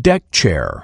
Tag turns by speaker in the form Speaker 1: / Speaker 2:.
Speaker 1: Deck chair.